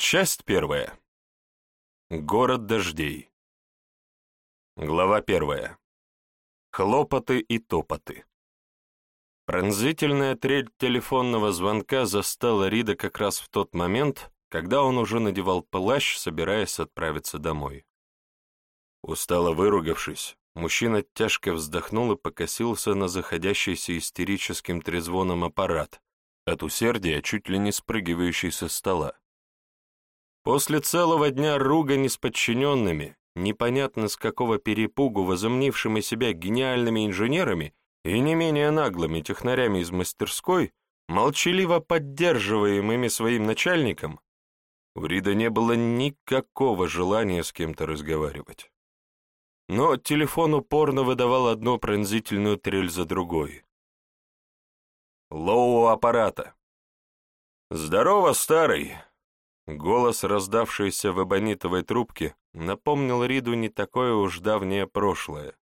Часть первая. Город дождей. Глава первая. Хлопоты и топоты. Пронзительная трель телефонного звонка застала Рида как раз в тот момент, когда он уже надевал плащ, собираясь отправиться домой. Устало выругавшись, мужчина тяжко вздохнул и покосился на заходящийся истерическим трезвоном аппарат, от усердия чуть ли не спрыгивающий со стола. После целого дня ругани с подчиненными, непонятно с какого перепугу возомнившими себя гениальными инженерами и не менее наглыми технарями из мастерской, молчаливо поддерживаемыми своим начальником, у Рида не было никакого желания с кем-то разговаривать. Но телефон упорно выдавал одну пронзительную трель за другой. Лоу аппарата. «Здорово, старый!» Голос, раздавшийся в эбонитовой трубке, напомнил Риду не такое уж давнее прошлое.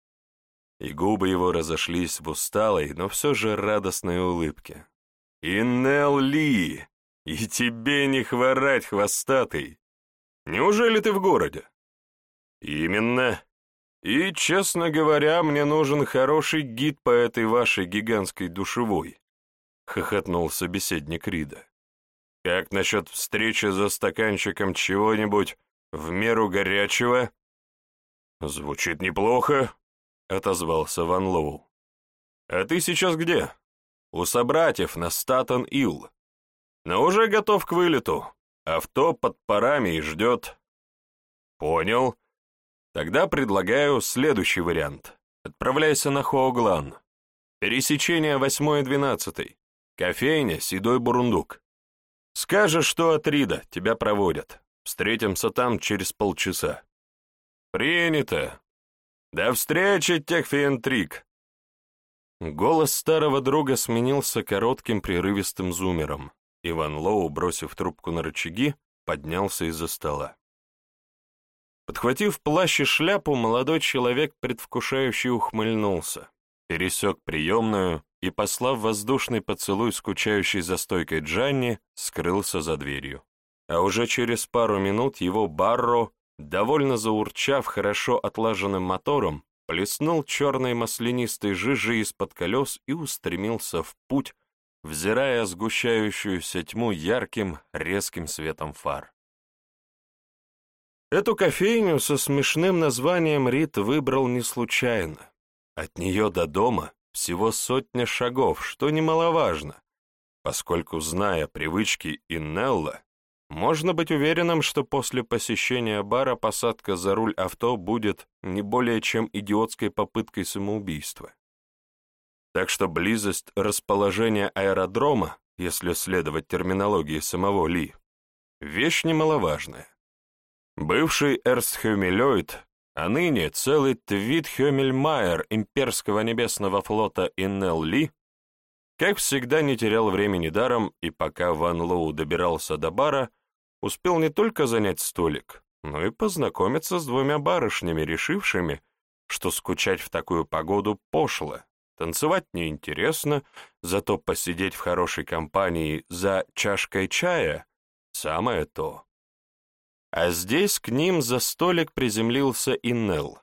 И губы его разошлись в усталой, но все же радостной улыбке. «Иннел Ли! И тебе не хворать, хвостатый! Неужели ты в городе?» «Именно. И, честно говоря, мне нужен хороший гид по этой вашей гигантской душевой», — хохотнул собеседник Рида. Как насчет встречи за стаканчиком чего-нибудь в меру горячего? Звучит неплохо, отозвался Ван Лоу. А ты сейчас где? У собратьев на Статон-Ил. Но уже готов к вылету. Авто под парами и ждет. Понял. Тогда предлагаю следующий вариант. Отправляйся на Хоуглан. Пересечение 8 и 12. Кофейня «Седой бурундук». Скажешь, что от Рида, тебя проводят. Встретимся там через полчаса. Принято. До встречи, техфиентрик. Голос старого друга сменился коротким прерывистым зумером. Иван Лоу, бросив трубку на рычаги, поднялся из-за стола. Подхватив плащ и шляпу, молодой человек предвкушающе ухмыльнулся, пересек приемную и, послав воздушный поцелуй скучающей за стойкой Джанни, скрылся за дверью. А уже через пару минут его Барро, довольно заурчав хорошо отлаженным мотором, плеснул черной маслянистой жижей из-под колес и устремился в путь, взирая сгущающуюся тьму ярким, резким светом фар. Эту кофейню со смешным названием Рит выбрал не случайно. От нее до дома всего сотня шагов, что немаловажно, поскольку, зная привычки Иннелла, можно быть уверенным, что после посещения бара посадка за руль авто будет не более чем идиотской попыткой самоубийства. Так что близость расположения аэродрома, если следовать терминологии самого Ли, вещь немаловажная. Бывший Эрсхемилёид а ныне целый твит Хёмельмайер имперского небесного флота Иннел Ли, как всегда, не терял времени даром, и пока Ван Лоу добирался до бара, успел не только занять столик, но и познакомиться с двумя барышнями, решившими, что скучать в такую погоду пошло, танцевать неинтересно, зато посидеть в хорошей компании за чашкой чая — самое то. А здесь к ним за столик приземлился Иннел.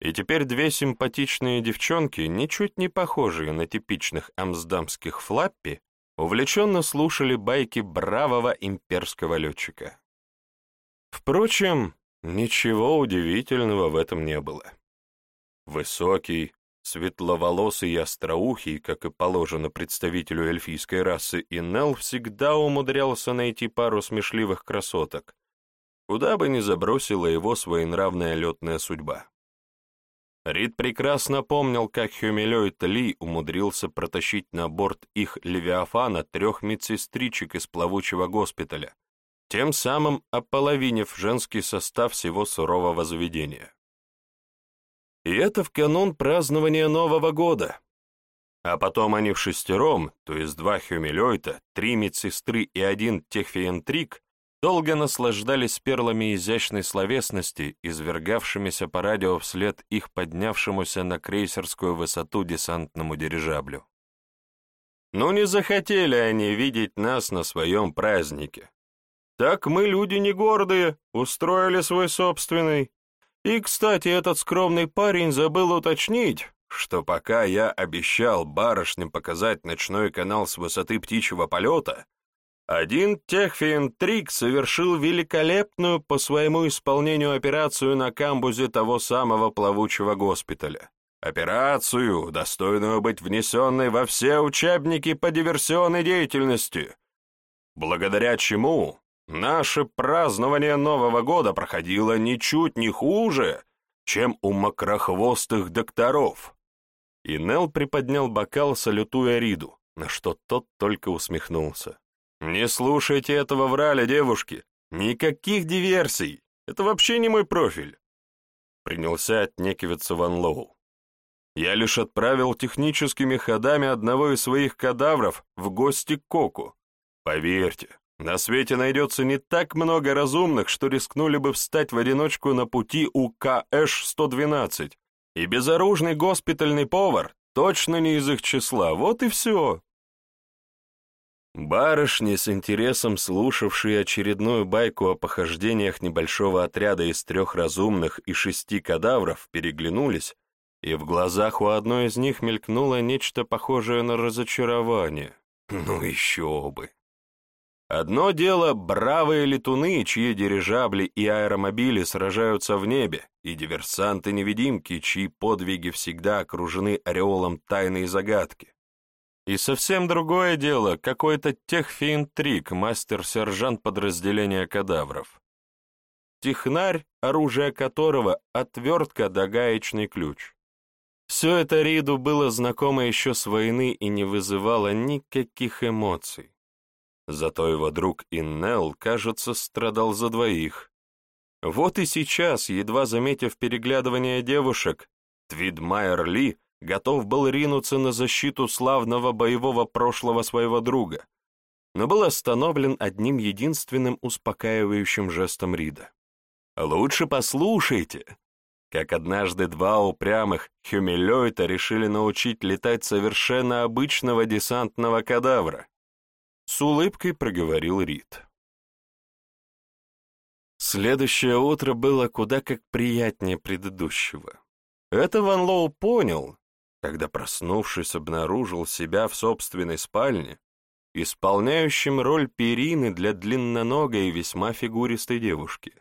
И теперь две симпатичные девчонки, ничуть не похожие на типичных амсдамских флаппи, увлеченно слушали байки бравого имперского летчика. Впрочем, ничего удивительного в этом не было. Высокий, светловолосый и остроухий, как и положено представителю эльфийской расы, Иннел всегда умудрялся найти пару смешливых красоток, куда бы ни забросила его своенравная летная судьба. Рид прекрасно помнил, как Хюмилёйд Ли умудрился протащить на борт их Левиафана трех медсестричек из плавучего госпиталя, тем самым ополовинив женский состав всего сурового заведения. И это в канун празднования Нового года. А потом они в шестером, то есть два Хюмилёйта, три медсестры и один техфиентрик, долго наслаждались перлами изящной словесности, извергавшимися по радио вслед их поднявшемуся на крейсерскую высоту десантному дирижаблю. Ну не захотели они видеть нас на своем празднике. Так мы люди не гордые, устроили свой собственный. И, кстати, этот скромный парень забыл уточнить, что пока я обещал барышням показать ночной канал с высоты птичьего полета, один техфиентрик совершил великолепную по своему исполнению операцию на камбузе того самого плавучего госпиталя. Операцию, достойную быть внесенной во все учебники по диверсионной деятельности, благодаря чему наше празднование Нового года проходило ничуть не хуже, чем у макрохвостых докторов. И Нел приподнял бокал, салютуя Риду, на что тот только усмехнулся. «Не слушайте этого врали, девушки! Никаких диверсий! Это вообще не мой профиль!» Принялся отнекиваться Ван Лоу. Я лишь отправил техническими ходами одного из своих кадавров в гости к Коку. Поверьте, на свете найдется не так много разумных, что рискнули бы встать в одиночку на пути у КШ-112, и безоружный госпитальный повар точно не из их числа, вот и все. Барышни, с интересом слушавшие очередную байку о похождениях небольшого отряда из трех разумных и шести кадавров, переглянулись и в глазах у одной из них мелькнуло нечто похожее на разочарование. Ну еще бы! Одно дело — бравые летуны, чьи дирижабли и аэромобили сражаются в небе, и диверсанты-невидимки, чьи подвиги всегда окружены ореолом тайной загадки. И совсем другое дело — какой-то техфинтрик, мастер-сержант подразделения кадавров. Технарь, оружие которого — отвертка да гаечный ключ. Все это Риду было знакомо еще с войны и не вызывало никаких эмоций. Зато его друг Иннел, кажется, страдал за двоих. Вот и сейчас, едва заметив переглядывание девушек, Твидмайер Ли готов был ринуться на защиту славного боевого прошлого своего друга, но был остановлен одним единственным успокаивающим жестом Рида. «Лучше послушайте, как однажды два упрямых хюмилёйта решили научить летать совершенно обычного десантного кадавра. С улыбкой проговорил Рид. Следующее утро было куда как приятнее предыдущего. Это Ван Лоу понял, когда, проснувшись, обнаружил себя в собственной спальне, исполняющим роль перины для длинноногой и весьма фигуристой девушки.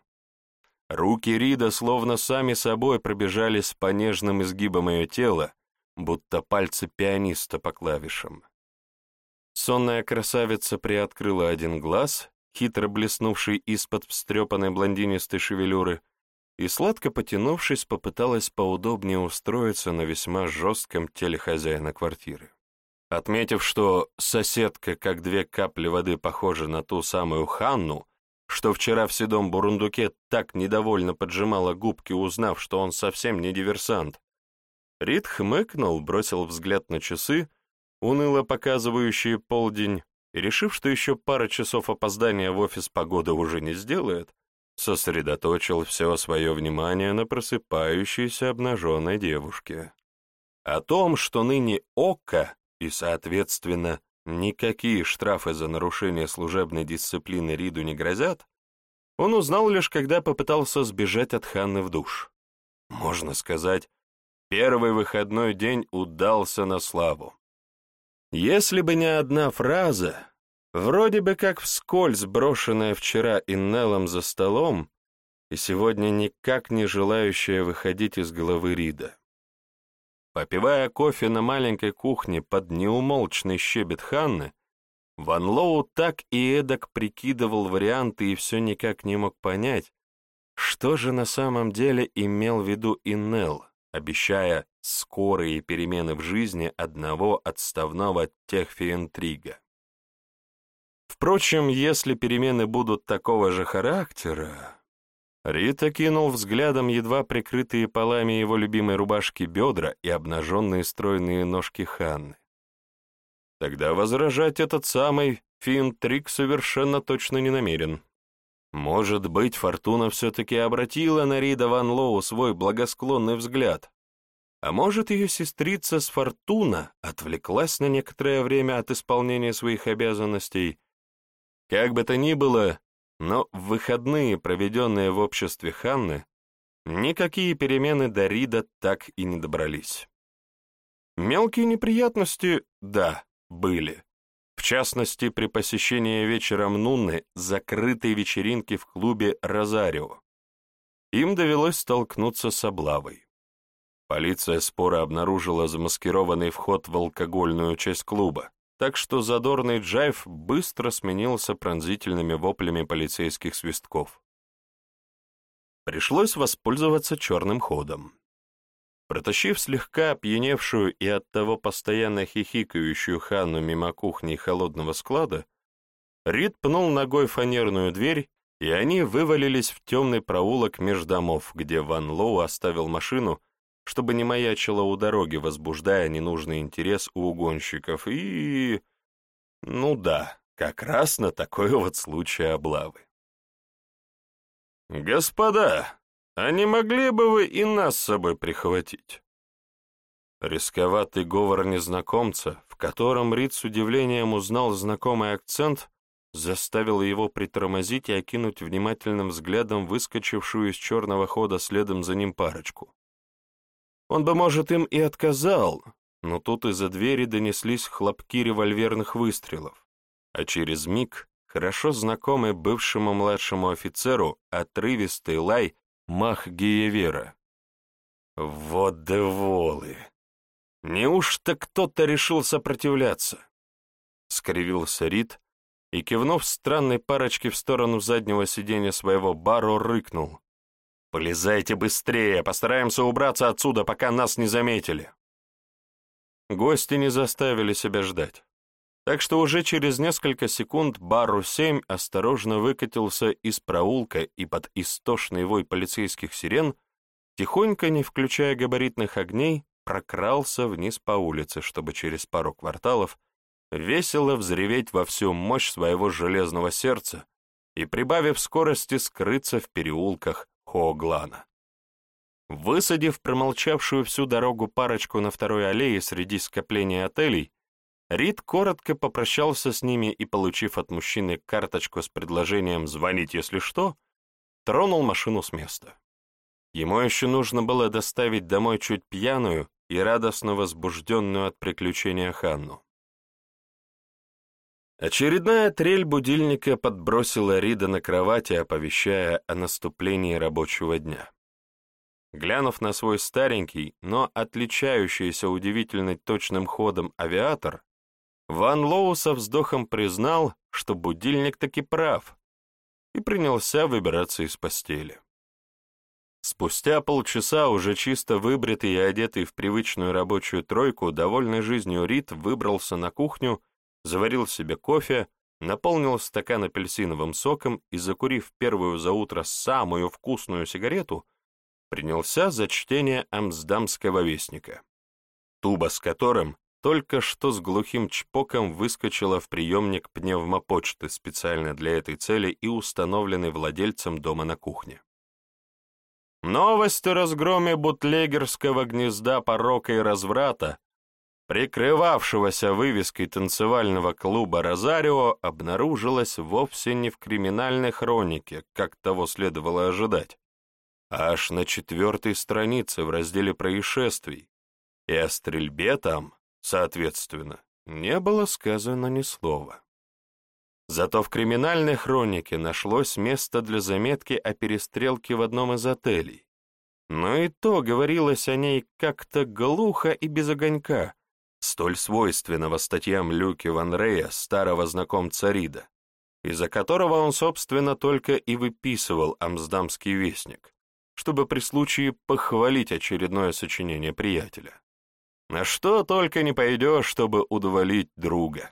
Руки Рида словно сами собой пробежались по нежным изгибам ее тела, будто пальцы пианиста по клавишам. Сонная красавица приоткрыла один глаз, хитро блеснувший из-под встрепанной блондинистой шевелюры, и, сладко потянувшись, попыталась поудобнее устроиться на весьма жестком теле хозяина квартиры. Отметив, что соседка, как две капли воды, похожа на ту самую Ханну, что вчера в седом бурундуке так недовольно поджимала губки, узнав, что он совсем не диверсант. Рид хмыкнул, бросил взгляд на часы, уныло показывающие полдень, и, решив, что еще пара часов опоздания в офис погода уже не сделает, сосредоточил все свое внимание на просыпающейся обнаженной девушке. О том, что ныне Ока и, соответственно, Никакие штрафы за нарушение служебной дисциплины Риду не грозят, он узнал лишь, когда попытался сбежать от Ханны в душ. Можно сказать, первый выходной день удался на славу. Если бы не одна фраза, вроде бы как вскользь брошенная вчера Иннеллом за столом, и сегодня никак не желающая выходить из головы Рида. Попивая кофе на маленькой кухне под неумолчный щебет Ханны, Ван Лоу так и эдак прикидывал варианты и все никак не мог понять, что же на самом деле имел в виду Иннел, обещая скорые перемены в жизни одного отставного техфиентрига. Впрочем, если перемены будут такого же характера, Рита кинул взглядом едва прикрытые полами его любимой рубашки бедра и обнаженные стройные ножки Ханны. Тогда возражать этот самый финтрик совершенно точно не намерен. Может быть, Фортуна все-таки обратила на Рида Ван Лоу свой благосклонный взгляд, а может, ее сестрица с Фортуна отвлеклась на некоторое время от исполнения своих обязанностей. Как бы то ни было, но в выходные, проведенные в обществе Ханны, никакие перемены до Рида так и не добрались. Мелкие неприятности, да, были. В частности, при посещении вечером Нунны закрытой вечеринки в клубе «Розарио». Им довелось столкнуться с облавой. Полиция спора обнаружила замаскированный вход в алкогольную часть клуба, так что задорный джайв быстро сменился пронзительными воплями полицейских свистков. Пришлось воспользоваться черным ходом. Протащив слегка опьяневшую и оттого постоянно хихикающую Ханну мимо кухни холодного склада, Рид пнул ногой фанерную дверь, и они вывалились в темный проулок меж домов, где Ван Лоу оставил машину, чтобы не маячила у дороги, возбуждая ненужный интерес у угонщиков, и... Ну да, как раз на такой вот случай облавы. «Господа, а не могли бы вы и нас с собой прихватить?» Рисковатый говор незнакомца, в котором Рид с удивлением узнал знакомый акцент, заставил его притормозить и окинуть внимательным взглядом выскочившую из черного хода следом за ним парочку. Он бы, может, им и отказал, но тут из-за двери донеслись хлопки револьверных выстрелов, а через миг хорошо знакомый бывшему младшему офицеру отрывистый лай Мах Гиевера. Вот деволы! Неужто кто-то решил сопротивляться? Скривился Рид и, кивнув странной парочке в сторону заднего сиденья своего бару, рыкнул. «Полезайте быстрее, постараемся убраться отсюда, пока нас не заметили». Гости не заставили себя ждать. Так что уже через несколько секунд Бару-7 осторожно выкатился из проулка и под истошный вой полицейских сирен, тихонько, не включая габаритных огней, прокрался вниз по улице, чтобы через пару кварталов весело взреветь во всю мощь своего железного сердца и, прибавив скорости, скрыться в переулках Хооглана. Высадив промолчавшую всю дорогу парочку на второй аллее среди скопления отелей, Рид коротко попрощался с ними и, получив от мужчины карточку с предложением «звонить, если что», тронул машину с места. Ему еще нужно было доставить домой чуть пьяную и радостно возбужденную от приключения Ханну. Очередная трель будильника подбросила Рида на кровати, оповещая о наступлении рабочего дня. Глянув на свой старенький, но отличающийся удивительно точным ходом авиатор, Ван Лоу со вздохом признал, что будильник таки прав, и принялся выбираться из постели. Спустя полчаса, уже чисто выбритый и одетый в привычную рабочую тройку, довольный жизнью Рид выбрался на кухню заварил себе кофе, наполнил стакан апельсиновым соком и, закурив первую за утро самую вкусную сигарету, принялся за чтение Амсдамского вестника, туба с которым только что с глухим чпоком выскочила в приемник пневмопочты специально для этой цели и установленный владельцем дома на кухне. Новость о разгроме бутлегерского гнезда порока и разврата прикрывавшегося вывеской танцевального клуба «Розарио», обнаружилось вовсе не в криминальной хронике, как того следовало ожидать, а аж на четвертой странице в разделе происшествий, и о стрельбе там, соответственно, не было сказано ни слова. Зато в криминальной хронике нашлось место для заметки о перестрелке в одном из отелей. Но и то говорилось о ней как-то глухо и без огонька, столь свойственного статьям Люки Ван Рея, старого знакомца Рида, из-за которого он, собственно, только и выписывал Амсдамский вестник, чтобы при случае похвалить очередное сочинение приятеля. На что только не пойдешь, чтобы удоволить друга.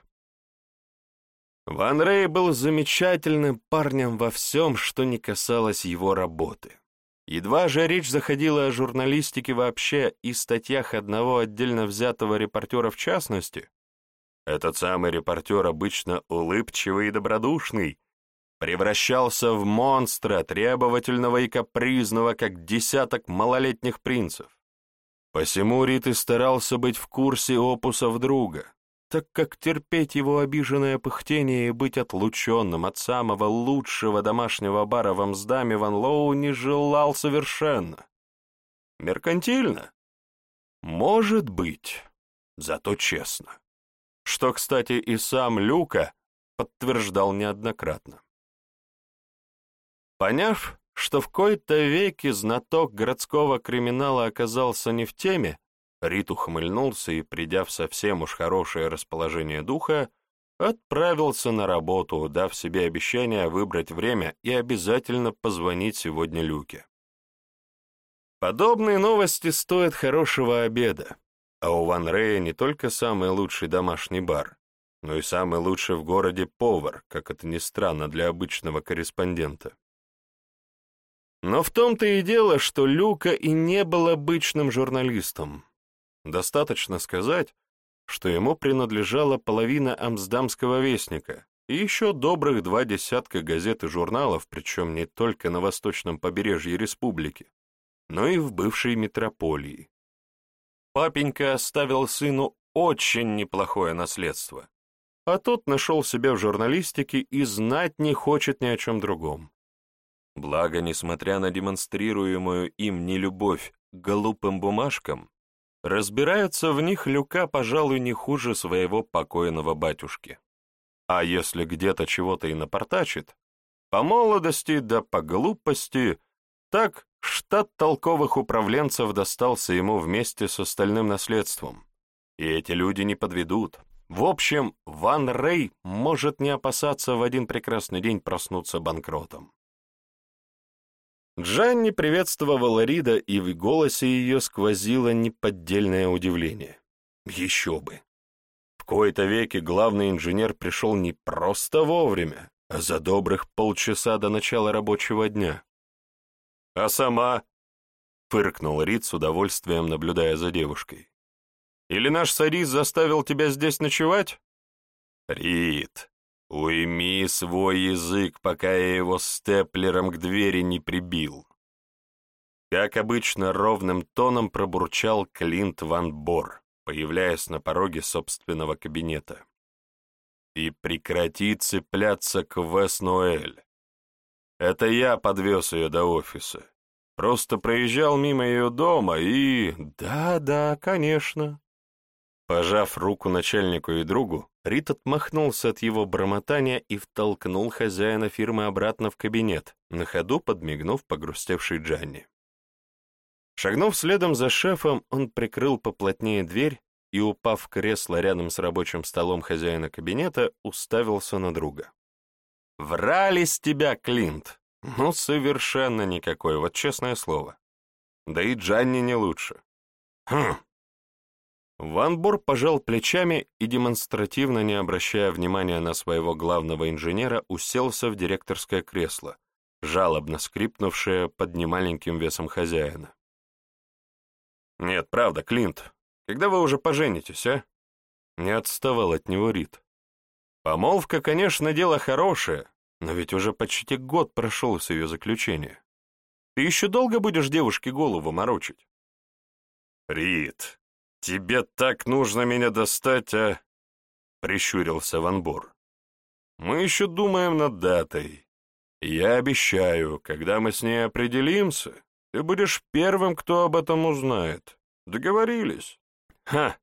Ван Рей был замечательным парнем во всем, что не касалось его работы. Едва же речь заходила о журналистике вообще и статьях одного отдельно взятого репортера в частности, этот самый репортер, обычно улыбчивый и добродушный, превращался в монстра, требовательного и капризного, как десяток малолетних принцев. Посему Рит и старался быть в курсе опусов друга, так как терпеть его обиженное пыхтение и быть отлученным от самого лучшего домашнего бара в Амсдаме Ван Лоу не желал совершенно. Меркантильно? Может быть, зато честно. Что, кстати, и сам Люка подтверждал неоднократно. Поняв, что в кои-то веки знаток городского криминала оказался не в теме, Рит ухмыльнулся и, придя в совсем уж хорошее расположение духа, отправился на работу, дав себе обещание выбрать время и обязательно позвонить сегодня Люке. Подобные новости стоят хорошего обеда, а у Ван Рея не только самый лучший домашний бар, но и самый лучший в городе повар, как это ни странно для обычного корреспондента. Но в том-то и дело, что Люка и не был обычным журналистом. Достаточно сказать, что ему принадлежала половина Амсдамского вестника и еще добрых два десятка газет и журналов, причем не только на восточном побережье республики, но и в бывшей метрополии. Папенька оставил сыну очень неплохое наследство, а тот нашел себя в журналистике и знать не хочет ни о чем другом. Благо, несмотря на демонстрируемую им нелюбовь к глупым бумажкам, Разбираются в них Люка, пожалуй, не хуже своего покойного батюшки. А если где-то чего-то и напортачит, по молодости да по глупости, так штат толковых управленцев достался ему вместе с остальным наследством. И эти люди не подведут. В общем, Ван Рей может не опасаться в один прекрасный день проснуться банкротом. Джанни приветствовала Рида, и в голосе ее сквозило неподдельное удивление. Еще бы! В кои-то веки главный инженер пришел не просто вовремя, а за добрых полчаса до начала рабочего дня. «А сама?» — фыркнул Рид с удовольствием, наблюдая за девушкой. «Или наш Сарис заставил тебя здесь ночевать?» «Рид, «Уйми свой язык, пока я его степлером к двери не прибил». Как обычно, ровным тоном пробурчал Клинт Ван Бор, появляясь на пороге собственного кабинета. «И прекрати цепляться к Вес-Ноэль. Это я подвез ее до офиса. Просто проезжал мимо ее дома и... Да-да, конечно». Пожав руку начальнику и другу, Рит отмахнулся от его бормотания и втолкнул хозяина фирмы обратно в кабинет, на ходу подмигнув погрустевшей Джанни. Шагнув следом за шефом, он прикрыл поплотнее дверь и, упав в кресло рядом с рабочим столом хозяина кабинета, уставился на друга. «Врали с тебя, Клинт! Ну, совершенно никакой, вот честное слово. Да и Джанни не лучше. Хм, Ван Бор пожал плечами и, демонстративно не обращая внимания на своего главного инженера, уселся в директорское кресло, жалобно скрипнувшее под немаленьким весом хозяина. «Нет, правда, Клинт, когда вы уже поженитесь, а?» Не отставал от него Рид. «Помолвка, конечно, дело хорошее, но ведь уже почти год прошел с ее заключения. Ты еще долго будешь девушке голову морочить?» «Рид, «Тебе так нужно меня достать, а?» — прищурился Ван Бур. «Мы еще думаем над датой. Я обещаю, когда мы с ней определимся, ты будешь первым, кто об этом узнает. Договорились?» «Ха!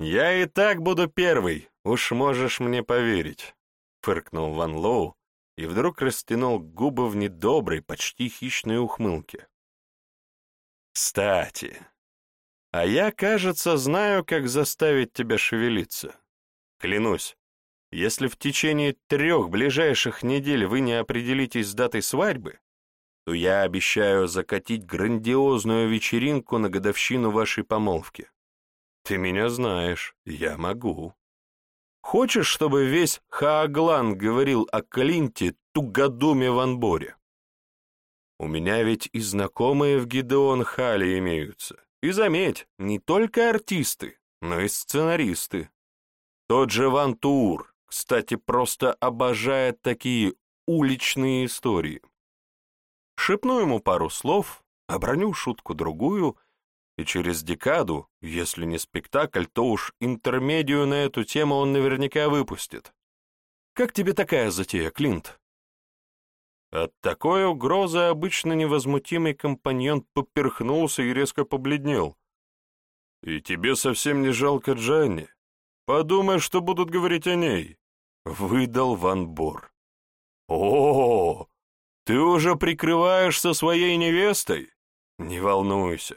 Я и так буду первый, уж можешь мне поверить», — фыркнул Ван Лоу и вдруг растянул губы в недоброй, почти хищной ухмылке. «Кстати, а я, кажется, знаю, как заставить тебя шевелиться. Клянусь, если в течение трех ближайших недель вы не определитесь с датой свадьбы, то я обещаю закатить грандиозную вечеринку на годовщину вашей помолвки. Ты меня знаешь, я могу. Хочешь, чтобы весь Хааглан говорил о Клинте Тугодуме Ванборе? У меня ведь и знакомые в Гидеон Хале имеются. И заметь, не только артисты, но и сценаристы. Тот же Ван Тур, кстати, просто обожает такие уличные истории. Шепну ему пару слов, оброню шутку-другую, и через декаду, если не спектакль, то уж интермедию на эту тему он наверняка выпустит. Как тебе такая затея, Клинт?» От такой угрозы обычно невозмутимый компаньон поперхнулся и резко побледнел. «И тебе совсем не жалко Джанни? Подумай, что будут говорить о ней», — выдал Ван Бор. «О, ты уже прикрываешься своей невестой? Не волнуйся.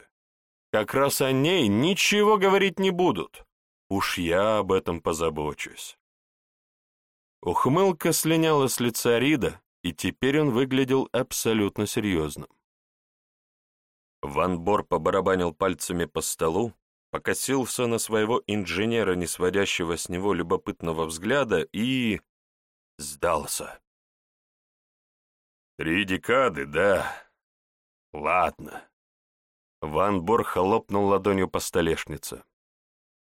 Как раз о ней ничего говорить не будут. Уж я об этом позабочусь». Ухмылка слиняла с лица Рида, и теперь он выглядел абсолютно серьезным. Ван Бор побарабанил пальцами по столу, покосился на своего инженера, не сводящего с него любопытного взгляда, и... сдался. «Три декады, да? Ладно». Ван Бор хлопнул ладонью по столешнице.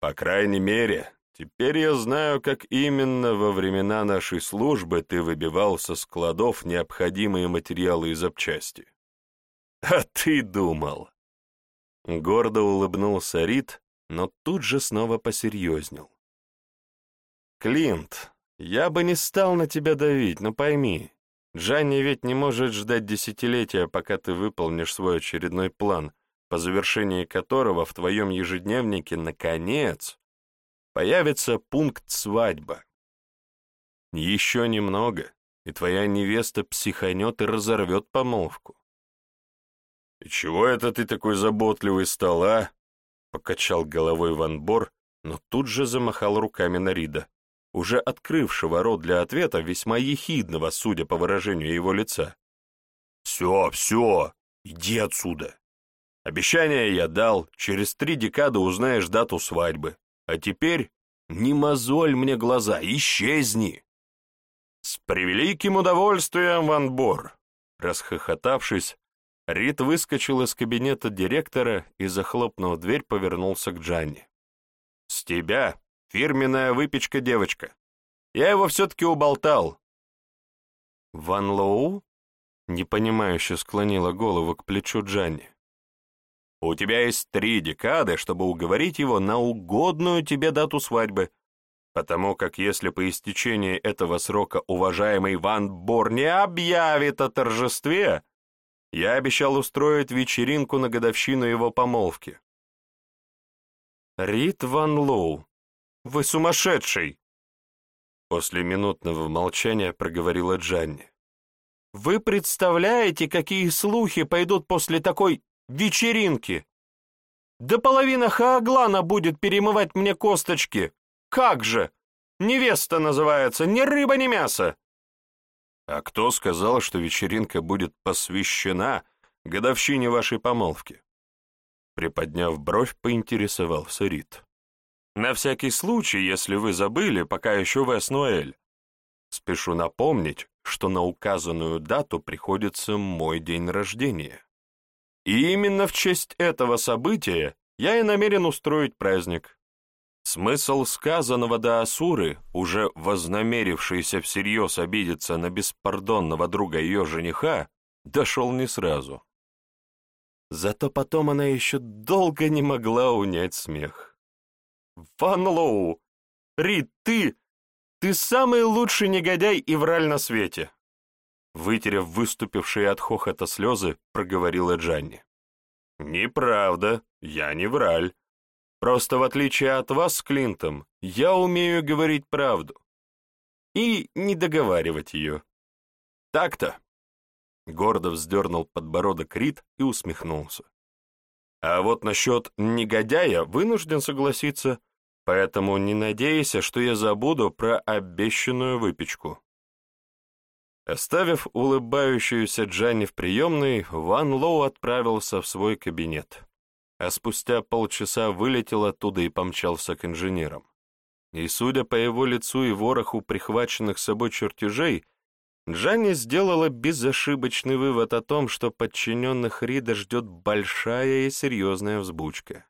«По крайней мере, теперь я знаю, как именно во времена нашей службы ты выбивал со складов необходимые материалы и запчасти». «А ты думал!» Гордо улыбнулся Рид, но тут же снова посерьезнел. «Клинт, я бы не стал на тебя давить, но пойми, Джанни ведь не может ждать десятилетия, пока ты выполнишь свой очередной план, по завершении которого в твоем ежедневнике, наконец, появится пункт свадьба. Еще немного, и твоя невеста психанет и разорвет помолвку. «И чего это ты такой заботливый стал, а?» Покачал головой Ван Бор, но тут же замахал руками на Рида, уже открывшего рот для ответа, весьма ехидного, судя по выражению его лица. «Все, все, иди отсюда. Обещание я дал, через три декады узнаешь дату свадьбы. А теперь не мозоль мне глаза, исчезни!» «С превеликим удовольствием, Ван Бор!» Расхохотавшись, Рид выскочил из кабинета директора и, захлопнув дверь, повернулся к Джанни. «С тебя фирменная выпечка, девочка. Я его все-таки уболтал». «Ван Лоу?» — непонимающе склонила голову к плечу Джанни. «У тебя есть три декады, чтобы уговорить его на угодную тебе дату свадьбы, потому как если по истечении этого срока уважаемый Ван Бор не объявит о торжестве, я обещал устроить вечеринку на годовщину его помолвки. «Рит Ван Лоу, вы сумасшедший!» После минутного молчания проговорила Джанни. «Вы представляете, какие слухи пойдут после такой вечеринки? Да половина Хааглана будет перемывать мне косточки. Как же! Невеста называется, ни рыба, ни мясо!» «А кто сказал, что вечеринка будет посвящена годовщине вашей помолвки?» Приподняв бровь, поинтересовался Рид. «На всякий случай, если вы забыли, пока еще в Эснуэль. Спешу напомнить, что на указанную дату приходится мой день рождения. И именно в честь этого события я и намерен устроить праздник. Смысл сказанного до Асуры, уже вознамерившийся всерьез обидеться на беспардонного друга ее жениха, дошел не сразу. Зато потом она еще долго не могла унять смех. «Ван Лоу! Рид, ты! Ты самый лучший негодяй и враль на свете!» Вытерев выступившие от хохота слезы, проговорила Джанни. «Неправда, я не враль. Просто в отличие от вас с Клинтом, я умею говорить правду. И не договаривать ее. Так-то. Гордо вздернул подбородок Рид и усмехнулся. А вот насчет негодяя вынужден согласиться, поэтому не надейся, что я забуду про обещанную выпечку. Оставив улыбающуюся Джанни в приемной, Ван Лоу отправился в свой кабинет а спустя полчаса вылетел оттуда и помчался к инженерам. И, судя по его лицу и вороху прихваченных с собой чертежей, Джанни сделала безошибочный вывод о том, что подчиненных Рида ждет большая и серьезная взбучка.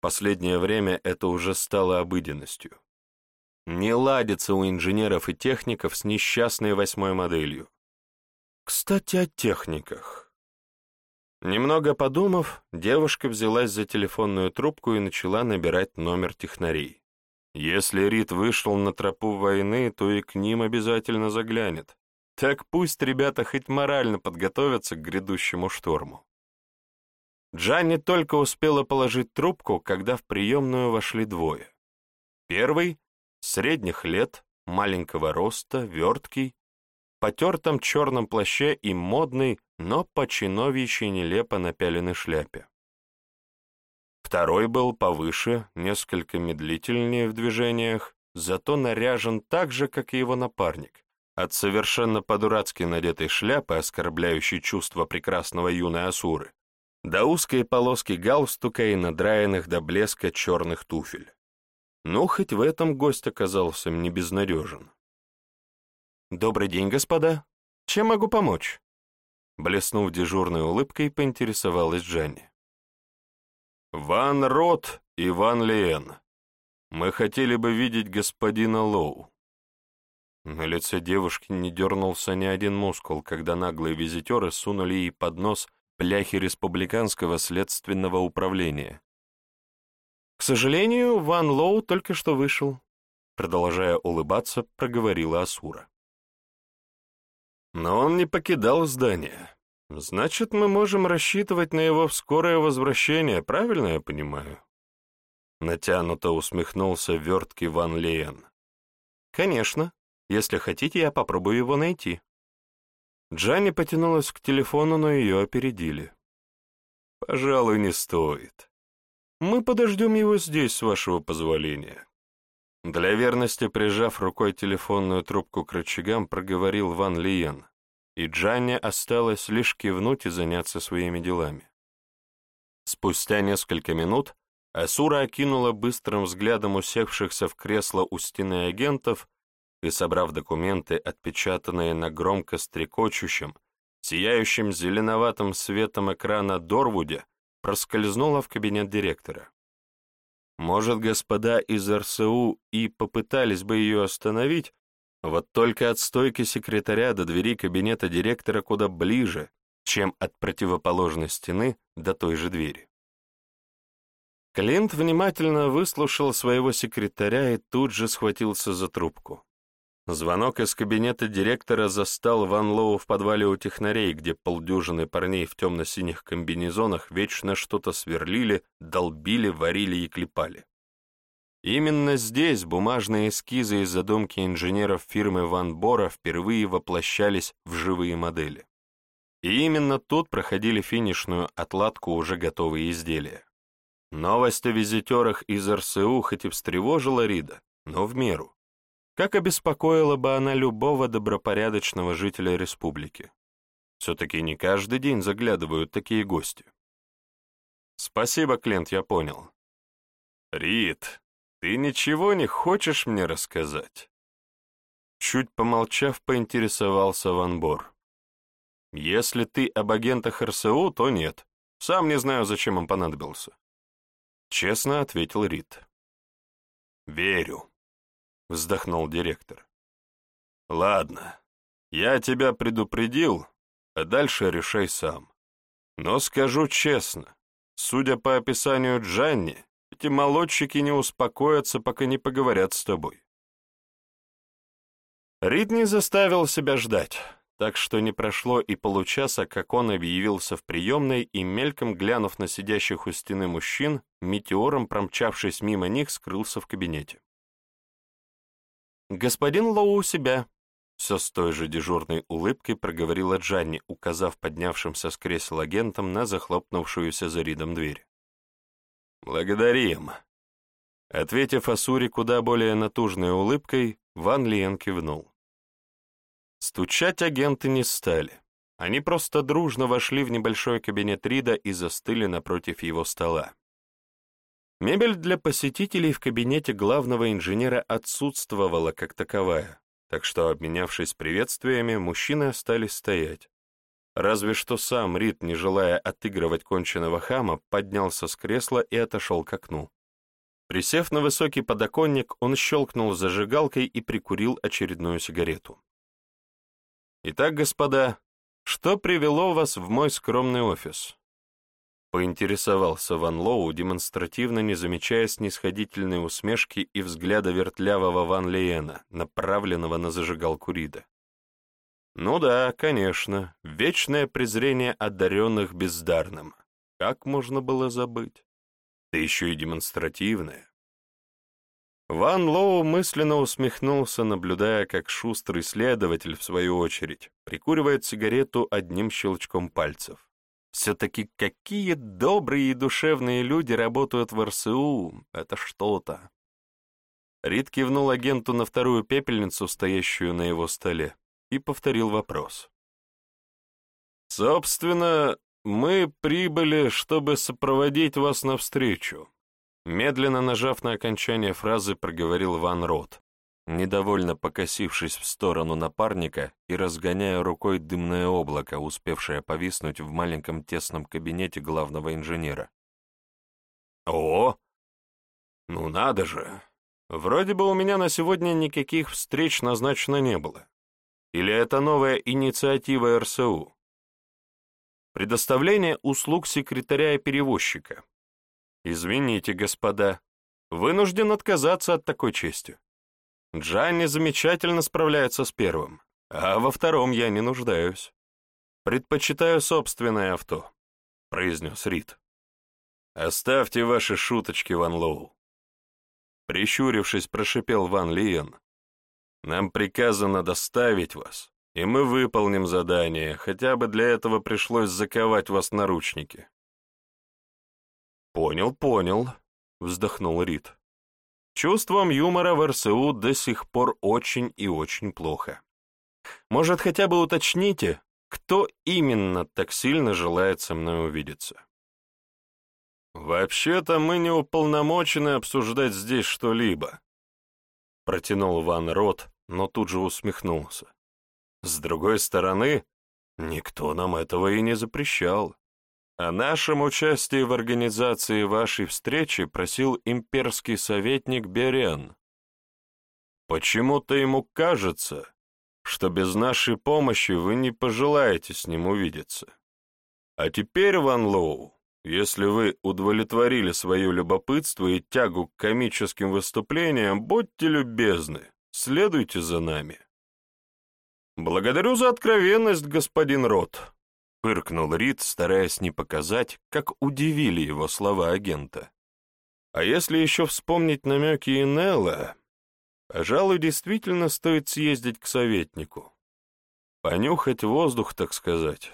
Последнее время это уже стало обыденностью. Не ладится у инженеров и техников с несчастной восьмой моделью. Кстати, о техниках. Немного подумав, девушка взялась за телефонную трубку и начала набирать номер технарей. Если Рид вышел на тропу войны, то и к ним обязательно заглянет. Так пусть ребята хоть морально подготовятся к грядущему шторму. Джанни только успела положить трубку, когда в приемную вошли двое. Первый — средних лет, маленького роста, верткий, потертом черном плаще и модный, но по чиновичьей нелепо напяленной шляпе. Второй был повыше, несколько медлительнее в движениях, зато наряжен так же, как и его напарник, от совершенно по-дурацки надетой шляпы, оскорбляющей чувства прекрасного юной Асуры, до узкой полоски галстука и надраенных до блеска черных туфель. Ну, хоть в этом гость оказался не безнадежен. «Добрый день, господа. Чем могу помочь?» Блеснув дежурной улыбкой, поинтересовалась Джанни. «Ван Рот и Ван Лиен. Мы хотели бы видеть господина Лоу». На лице девушки не дернулся ни один мускул, когда наглые визитеры сунули ей под нос пляхи республиканского следственного управления. «К сожалению, Ван Лоу только что вышел», продолжая улыбаться, проговорила Асура. «Но он не покидал здание. Значит, мы можем рассчитывать на его скорое возвращение, правильно я понимаю?» Натянуто усмехнулся верткий Ван Лейен. «Конечно. Если хотите, я попробую его найти». Джанни потянулась к телефону, но ее опередили. «Пожалуй, не стоит. Мы подождем его здесь, с вашего позволения». Для верности, прижав рукой телефонную трубку к рычагам, проговорил Ван Лиен, и Джанни осталось лишь кивнуть и заняться своими делами. Спустя несколько минут Асура окинула быстрым взглядом усевшихся в кресло у стены агентов и, собрав документы, отпечатанные на громко стрекочущем, сияющим зеленоватым светом экрана Дорвуде, проскользнула в кабинет директора. Может, господа из РСУ и попытались бы ее остановить, вот только от стойки секретаря до двери кабинета директора куда ближе, чем от противоположной стены до той же двери. Клинт внимательно выслушал своего секретаря и тут же схватился за трубку. Звонок из кабинета директора застал Ван Лоу в подвале у технарей, где полдюжины парней в темно-синих комбинезонах вечно что-то сверлили, долбили, варили и клепали. Именно здесь бумажные эскизы и задумки инженеров фирмы Ван Бора впервые воплощались в живые модели. И именно тут проходили финишную отладку уже готовые изделия. Новость о визитерах из РСУ хоть и встревожила Рида, но в меру как обеспокоила бы она любого добропорядочного жителя республики. Все-таки не каждый день заглядывают такие гости. Спасибо, Клент, я понял. Рид, ты ничего не хочешь мне рассказать? Чуть помолчав, поинтересовался Ван Бор. Если ты об агентах РСУ, то нет. Сам не знаю, зачем им понадобился. Честно ответил Рид. Верю вздохнул директор. Ладно, я тебя предупредил, а дальше решай сам. Но скажу честно, судя по описанию Джанни, эти молодчики не успокоятся, пока не поговорят с тобой. Рид не заставил себя ждать, так что не прошло и получаса, как он объявился в приемной и, мельком глянув на сидящих у стены мужчин, метеором, промчавшись мимо них, скрылся в кабинете. «Господин Лоу у себя», — все с той же дежурной улыбкой проговорила Джанни, указав поднявшимся с кресел агентом на захлопнувшуюся за Ридом дверь. «Благодарим». Ответив Асуре куда более натужной улыбкой, Ван Лиен кивнул. Стучать агенты не стали. Они просто дружно вошли в небольшой кабинет Рида и застыли напротив его стола. Мебель для посетителей в кабинете главного инженера отсутствовала как таковая, так что, обменявшись приветствиями, мужчины остались стоять. Разве что сам Рид, не желая отыгрывать конченого хама, поднялся с кресла и отошел к окну. Присев на высокий подоконник, он щелкнул зажигалкой и прикурил очередную сигарету. «Итак, господа, что привело вас в мой скромный офис? Поинтересовался Ван Лоу, демонстративно не замечая снисходительной усмешки и взгляда вертлявого Ван Лиена, направленного на зажигалку Рида. Ну да, конечно, вечное презрение одаренных бездарным. Как можно было забыть? Да еще и демонстративное. Ван Лоу мысленно усмехнулся, наблюдая, как шустрый следователь, в свою очередь, прикуривает сигарету одним щелчком пальцев. Все-таки какие добрые и душевные люди работают в РСУ, это что-то. Рид кивнул агенту на вторую пепельницу, стоящую на его столе, и повторил вопрос. «Собственно, мы прибыли, чтобы сопроводить вас навстречу», медленно нажав на окончание фразы, проговорил Ван Рот, недовольно покосившись в сторону напарника и разгоняя рукой дымное облако, успевшее повиснуть в маленьком тесном кабинете главного инженера. «О! Ну надо же! Вроде бы у меня на сегодня никаких встреч назначено не было. Или это новая инициатива РСУ? Предоставление услуг секретаря и перевозчика. Извините, господа, вынужден отказаться от такой чести. Джанни замечательно справляется с первым, а во втором я не нуждаюсь. Предпочитаю собственное авто, — произнес Рид. Оставьте ваши шуточки, Ван Лоу. Прищурившись, прошипел Ван Лиен. Нам приказано доставить вас, и мы выполним задание, хотя бы для этого пришлось заковать вас наручники. Понял, понял, вздохнул Рид. Чувством юмора в РСУ до сих пор очень и очень плохо. Может, хотя бы уточните, кто именно так сильно желает со мной увидеться? «Вообще-то мы не уполномочены обсуждать здесь что-либо», — протянул Ван Рот, но тут же усмехнулся. «С другой стороны, никто нам этого и не запрещал. О нашем участии в организации вашей встречи просил имперский советник Берен. Почему-то ему кажется, что без нашей помощи вы не пожелаете с ним увидеться. А теперь, Ван Лоу, если вы удовлетворили свое любопытство и тягу к комическим выступлениям, будьте любезны, следуйте за нами. Благодарю за откровенность, господин Рот. Фыркнул Рид, стараясь не показать, как удивили его слова агента. А если еще вспомнить намеки Инелла, пожалуй, действительно стоит съездить к советнику. Понюхать воздух, так сказать.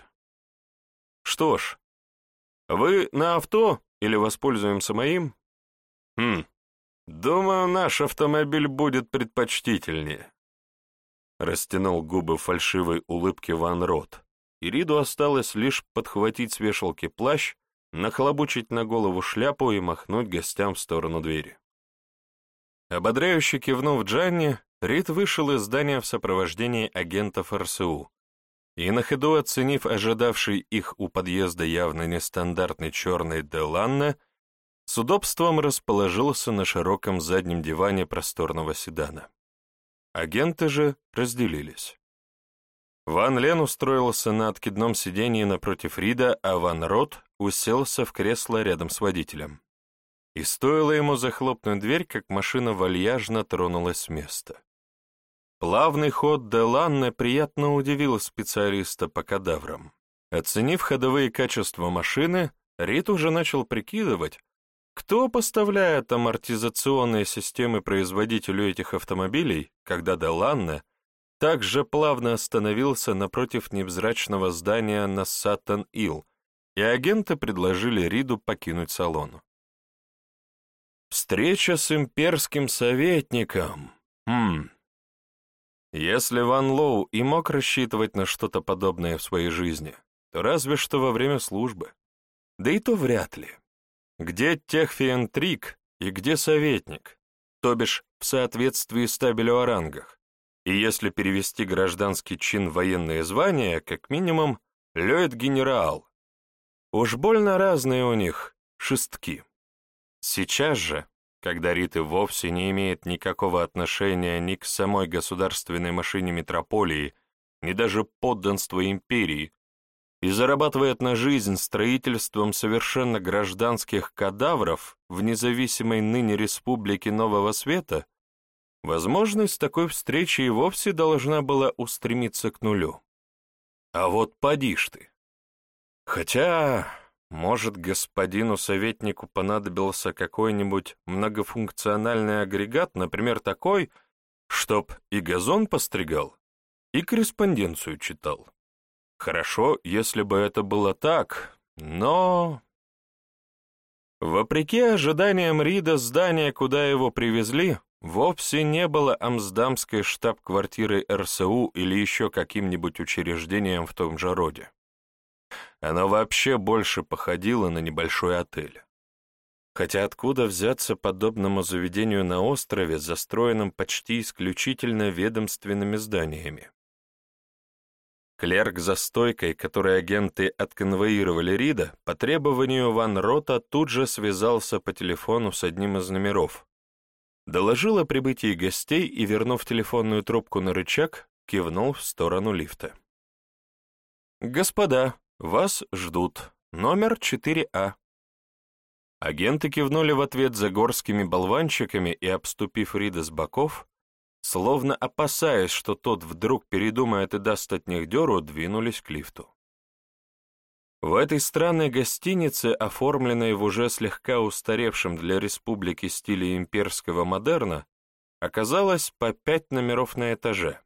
Что ж, вы на авто или воспользуемся моим? Хм, думаю, наш автомобиль будет предпочтительнее. Растянул губы фальшивой улыбки Ван Рот Ириду осталось лишь подхватить с вешалки плащ, нахлобучить на голову шляпу и махнуть гостям в сторону двери. Ободряюще кивнув Джанни, Рид вышел из здания в сопровождении агентов РСУ и, на ходу оценив ожидавший их у подъезда явно нестандартный черный Деланна, с удобством расположился на широком заднем диване просторного седана. Агенты же разделились. Ван Лен устроился на откидном сиденье напротив Рида, а Ван Рот уселся в кресло рядом с водителем. И стоило ему захлопнуть дверь, как машина вальяжно тронулась с места. Плавный ход Деланне приятно удивил специалиста по кадаврам. Оценив ходовые качества машины, Рид уже начал прикидывать, кто поставляет амортизационные системы производителю этих автомобилей, когда Деланне также плавно остановился напротив невзрачного здания на Саттон-Илл, и агенты предложили Риду покинуть салон. Встреча с имперским советником. Хм. Если Ван Лоу и мог рассчитывать на что-то подобное в своей жизни, то разве что во время службы. Да и то вряд ли. Где техфиентрик и где советник? То бишь, в соответствии с табелью о рангах и если перевести гражданский чин в военное звание, как минимум, лёйд-генерал. Уж больно разные у них шестки. Сейчас же, когда Риты вовсе не имеет никакого отношения ни к самой государственной машине метрополии, ни даже подданства империи, и зарабатывает на жизнь строительством совершенно гражданских кадавров в независимой ныне республике Нового Света, возможность такой встречи и вовсе должна была устремиться к нулю. А вот поди ж ты. Хотя, может, господину советнику понадобился какой-нибудь многофункциональный агрегат, например, такой, чтоб и газон постригал, и корреспонденцию читал. Хорошо, если бы это было так, но... Вопреки ожиданиям Рида, здание, куда его привезли, вовсе не было Амсдамской штаб-квартирой РСУ или еще каким-нибудь учреждением в том же роде. Оно вообще больше походило на небольшой отель. Хотя откуда взяться подобному заведению на острове, застроенном почти исключительно ведомственными зданиями? Клерк за стойкой, которой агенты отконвоировали Рида, по требованию Ван Рота тут же связался по телефону с одним из номеров. Доложил о прибытии гостей и, вернув телефонную трубку на рычаг, кивнул в сторону лифта. «Господа, вас ждут. Номер 4А». Агенты кивнули в ответ за горскими болванчиками и, обступив Рида с боков, словно опасаясь, что тот вдруг передумает и даст от них дёру, двинулись к лифту. В этой странной гостинице, оформленной в уже слегка устаревшем для республики стиле имперского модерна, оказалось по пять номеров на этаже,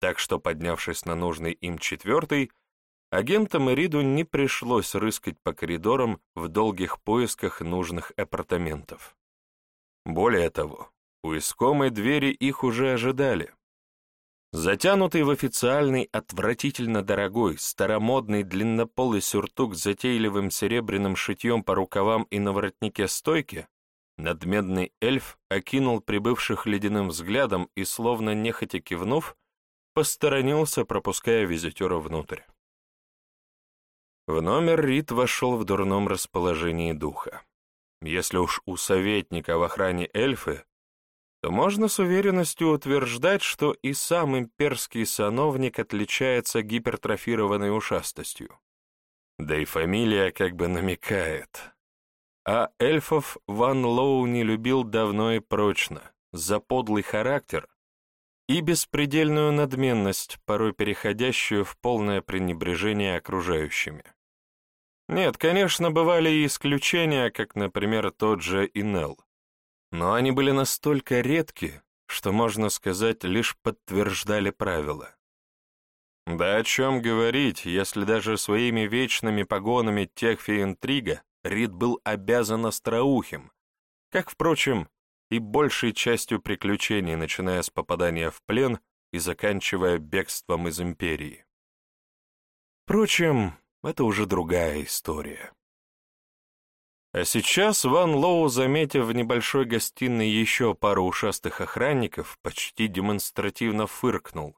так что, поднявшись на нужный им четвертый, агентам Ириду не пришлось рыскать по коридорам в долгих поисках нужных апартаментов. Более того, у искомой двери их уже ожидали. Затянутый в официальный, отвратительно дорогой, старомодный длиннополый сюртук с затейливым серебряным шитьем по рукавам и на воротнике стойки, надмедный эльф окинул прибывших ледяным взглядом и, словно нехотя кивнув, посторонился, пропуская визитера внутрь. В номер Рит вошел в дурном расположении духа. Если уж у советника в охране эльфы, то можно с уверенностью утверждать, что и сам имперский сановник отличается гипертрофированной ушастостью. Да и фамилия как бы намекает. А эльфов Ван Лоу не любил давно и прочно, за подлый характер и беспредельную надменность, порой переходящую в полное пренебрежение окружающими. Нет, конечно, бывали и исключения, как, например, тот же Инел но они были настолько редки, что, можно сказать, лишь подтверждали правила. Да о чем говорить, если даже своими вечными погонами Техфи Интрига Рид был обязан остроухим, как, впрочем, и большей частью приключений, начиная с попадания в плен и заканчивая бегством из Империи. Впрочем, это уже другая история. А сейчас Ван Лоу, заметив в небольшой гостиной еще пару ушастых охранников, почти демонстративно фыркнул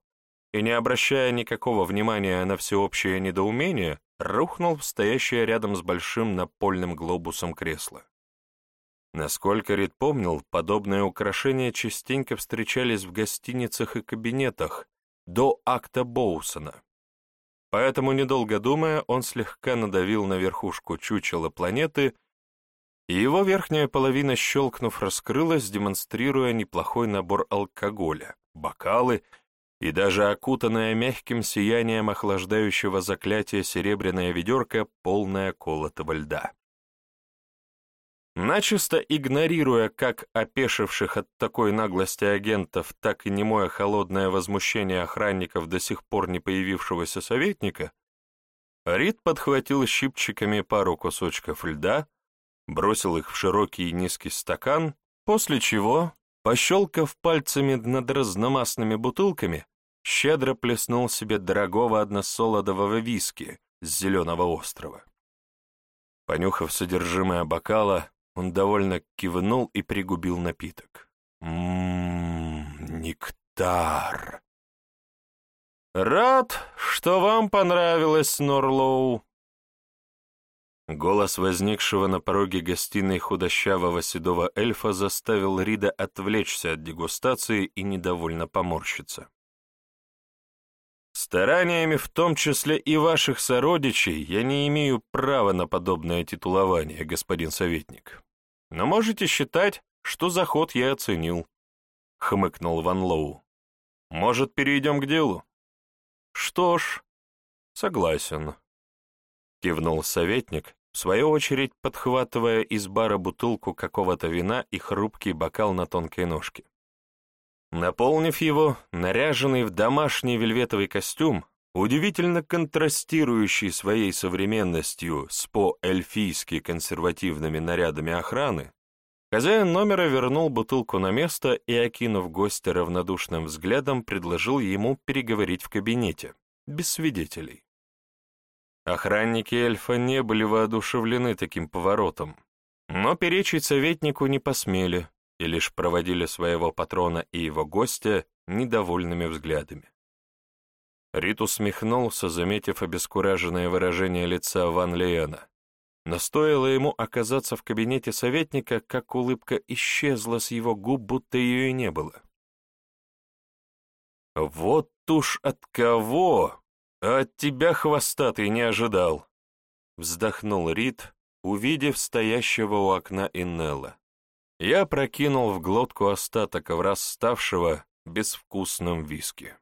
и, не обращая никакого внимания на всеобщее недоумение, рухнул в стоящее рядом с большим напольным глобусом кресло. Насколько Рид помнил, подобные украшения частенько встречались в гостиницах и кабинетах до акта Боусона. Поэтому, недолго думая, он слегка надавил на верхушку чучела планеты и его верхняя половина, щелкнув, раскрылась, демонстрируя неплохой набор алкоголя, бокалы и даже окутанное мягким сиянием охлаждающего заклятия серебряная ведерко, полная колотого льда. Начисто игнорируя как опешивших от такой наглости агентов, так и немое холодное возмущение охранников до сих пор не появившегося советника, Рид подхватил щипчиками пару кусочков льда, бросил их в широкий низкий стакан, после чего, пощелкав пальцами над разномастными бутылками, щедро плеснул себе дорогого односолодового виски с зеленого острова. Понюхав содержимое бокала, он довольно кивнул и пригубил напиток. Ммм, нектар. «Рад, что вам понравилось, Норлоу», Голос возникшего на пороге гостиной худощавого седого эльфа заставил Рида отвлечься от дегустации и недовольно поморщиться. Стараниями, в том числе и ваших сородичей, я не имею права на подобное титулование, господин советник. Но можете считать, что заход я оценил», — хмыкнул Ван Лоу. «Может, перейдем к делу?» «Что ж, согласен», — кивнул советник, в свою очередь подхватывая из бара бутылку какого-то вина и хрупкий бокал на тонкой ножке. Наполнив его, наряженный в домашний вельветовый костюм, удивительно контрастирующий своей современностью с по-эльфийски консервативными нарядами охраны, хозяин номера вернул бутылку на место и, окинув гостя равнодушным взглядом, предложил ему переговорить в кабинете, без свидетелей. Охранники эльфа не были воодушевлены таким поворотом, но перечить советнику не посмели, и лишь проводили своего патрона и его гостя недовольными взглядами. Рит усмехнулся, заметив обескураженное выражение лица Ван Лиена. Но стоило ему оказаться в кабинете советника, как улыбка исчезла с его губ, будто ее и не было. «Вот уж от кого! От тебя, хвостатый, не ожидал!» Вздохнул Рит, увидев стоящего у окна Иннелла. Я прокинул в глотку остаток в раз ставшего безвкусным виски.